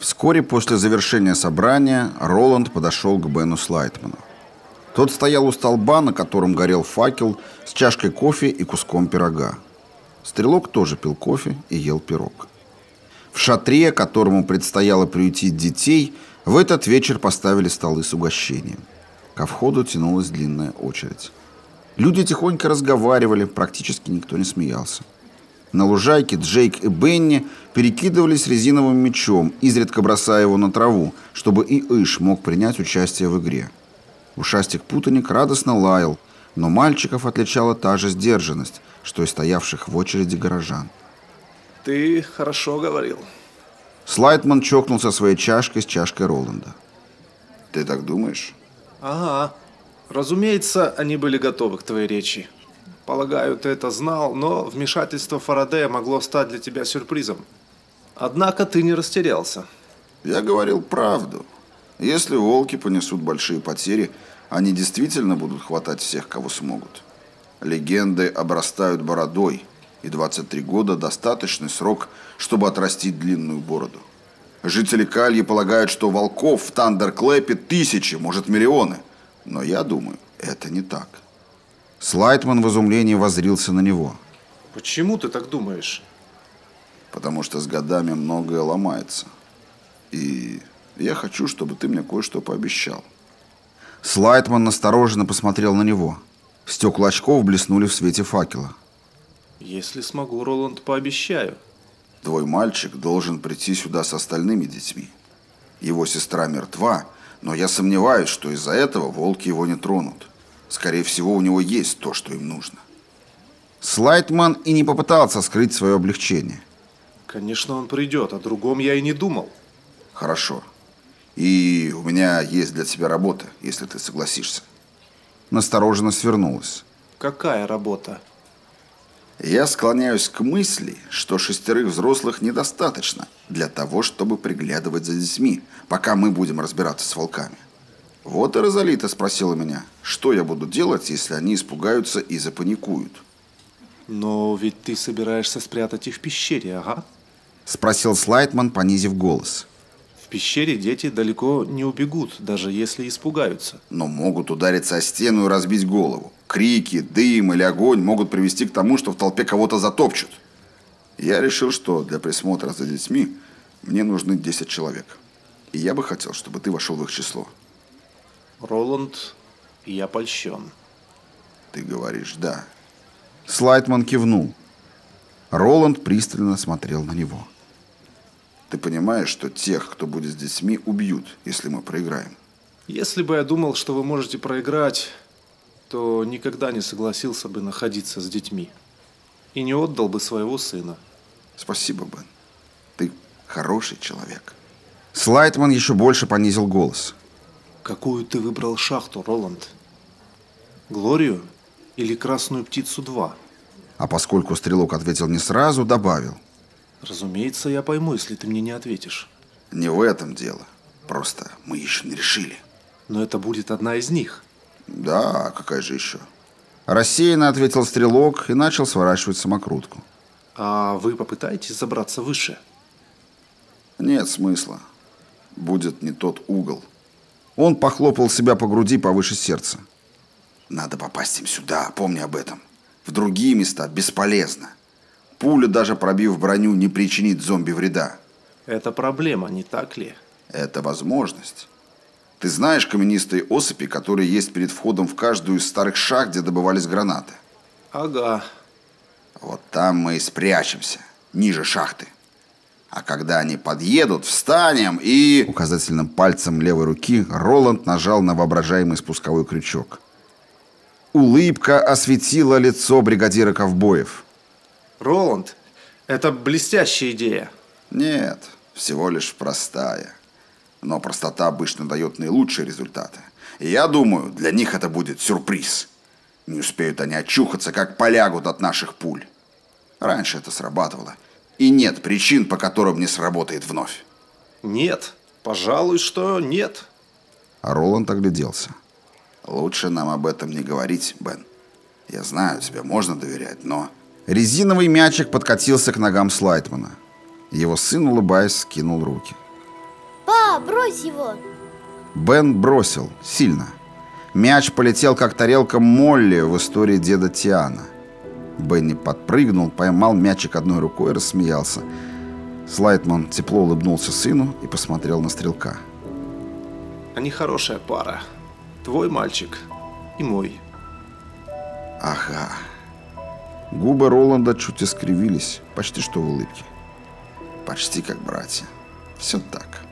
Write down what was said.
Вскоре после завершения собрания Роланд подошел к Бену Слайтману. Тот стоял у столба, на котором горел факел, с чашкой кофе и куском пирога. Стрелок тоже пил кофе и ел пирог. В шатре, которому предстояло приютить детей, в этот вечер поставили столы с угощением. Ко входу тянулась длинная очередь. Люди тихонько разговаривали, практически никто не смеялся. На лужайке Джейк и Бенни перекидывались резиновым мечом, изредка бросая его на траву, чтобы и Иш мог принять участие в игре. Ушастик-путаник радостно лаял, но мальчиков отличала та же сдержанность, что и стоявших в очереди горожан. Ты хорошо говорил. Слайтман чокнулся своей чашкой с чашкой Роланда. Ты так думаешь? Ага. Разумеется, они были готовы к твоей речи. Полагаю, ты это знал, но вмешательство Фарадея могло стать для тебя сюрпризом. Однако ты не растерялся. Я говорил правду. Если волки понесут большие потери, они действительно будут хватать всех, кого смогут. Легенды обрастают бородой, и 23 года – достаточный срок, чтобы отрастить длинную бороду. Жители Кальи полагают, что волков в Тандерклэпе тысячи, может миллионы. Но я думаю, это не так. Слайтман в изумлении воззрился на него. Почему ты так думаешь? Потому что с годами многое ломается. И я хочу, чтобы ты мне кое-что пообещал. Слайтман настороженно посмотрел на него. Стекла очков блеснули в свете факела. Если смогу, Роланд, пообещаю. Твой мальчик должен прийти сюда с остальными детьми. Его сестра мертва, но я сомневаюсь, что из-за этого волки его не тронут. Скорее всего, у него есть то, что им нужно. Слайтман и не попытался скрыть свое облегчение. Конечно, он придет, о другом я и не думал. Хорошо. И у меня есть для тебя работа, если ты согласишься. Настороженно свернулась. Какая работа? Я склоняюсь к мысли, что шестерых взрослых недостаточно для того, чтобы приглядывать за детьми, пока мы будем разбираться с волками. Вот и Розалита спросила меня, что я буду делать, если они испугаются и запаникуют. Но ведь ты собираешься спрятать их в пещере, ага? Спросил Слайтман, понизив голос. В пещере дети далеко не убегут, даже если испугаются. Но могут удариться о стену и разбить голову. Крики, дым или огонь могут привести к тому, что в толпе кого-то затопчут. Я решил, что для присмотра за детьми мне нужны 10 человек. И я бы хотел, чтобы ты вошел в их число. Роланд, я польщен. Ты говоришь «да». Слайтман кивнул. Роланд пристально смотрел на него. Ты понимаешь, что тех, кто будет с детьми, убьют, если мы проиграем? Если бы я думал, что вы можете проиграть, то никогда не согласился бы находиться с детьми. И не отдал бы своего сына. Спасибо, Бен. Ты хороший человек. Слайтман еще больше понизил голос. Какую ты выбрал шахту, Роланд? Глорию или Красную Птицу-2? А поскольку Стрелок ответил не сразу, добавил. Разумеется, я пойму, если ты мне не ответишь. Не в этом дело. Просто мы еще не решили. Но это будет одна из них. Да, какая же еще? Рассеянно ответил Стрелок и начал сворачивать самокрутку. А вы попытаетесь забраться выше? Нет смысла. Будет не тот угол. Он похлопал себя по груди повыше сердца. Надо попасть им сюда, помни об этом. В другие места бесполезно. Пуля, даже пробив броню, не причинит зомби вреда. Это проблема, не так ли? Это возможность. Ты знаешь каменистые осыпи, которые есть перед входом в каждую из старых шахт, где добывались гранаты? Ага. Вот там мы и спрячемся, ниже шахты. А когда они подъедут, встанем и... Указательным пальцем левой руки Роланд нажал на воображаемый спусковой крючок. Улыбка осветила лицо бригадира ковбоев. Роланд, это блестящая идея. Нет, всего лишь простая. Но простота обычно дает наилучшие результаты. И я думаю, для них это будет сюрприз. Не успеют они очухаться, как полягут от наших пуль. Раньше это срабатывало. И нет причин, по которым не сработает вновь. Нет, пожалуй, что нет. А Роланд огляделся. Лучше нам об этом не говорить, Бен. Я знаю, тебе можно доверять, но... Резиновый мячик подкатился к ногам Слайтмана. Его сын, улыбаясь, скинул руки. брось его. Бен бросил. Сильно. Мяч полетел, как тарелка Молли в истории деда Тиана. Бенни подпрыгнул, поймал мячик одной рукой и рассмеялся. Слайтман тепло улыбнулся сыну и посмотрел на стрелка. Они хорошая пара. Твой мальчик и мой. Ага. Губы Роланда чуть искривились, почти что в улыбке. Почти как братья. Все так.